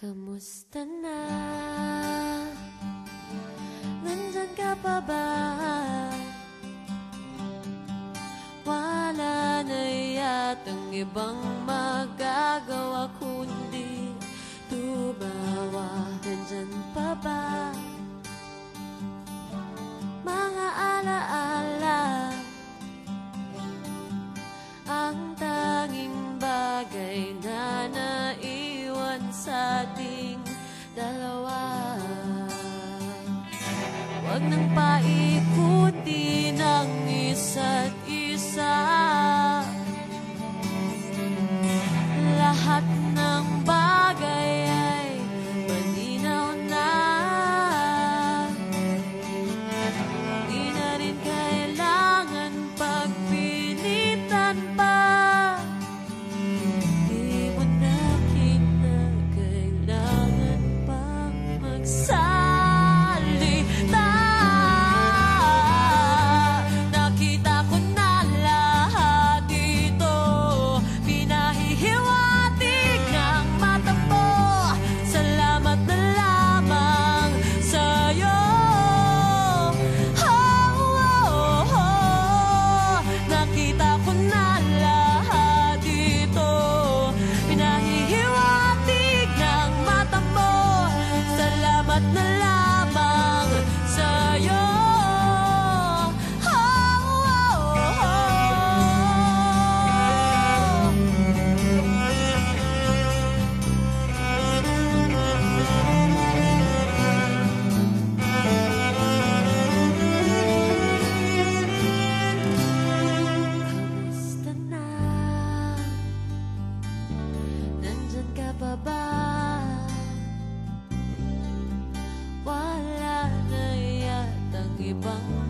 Kamusta na? Nandyan ka pa ba? Wala na yatang ibang magagawa kundi tumawa Nandyan Huwag nang paikuti ng isa't isa. Lahat ng bagay ay malinaw na. Di na rin kailangan pagpilitan pa. Di mo na kinakailangan pang magsabi 吧。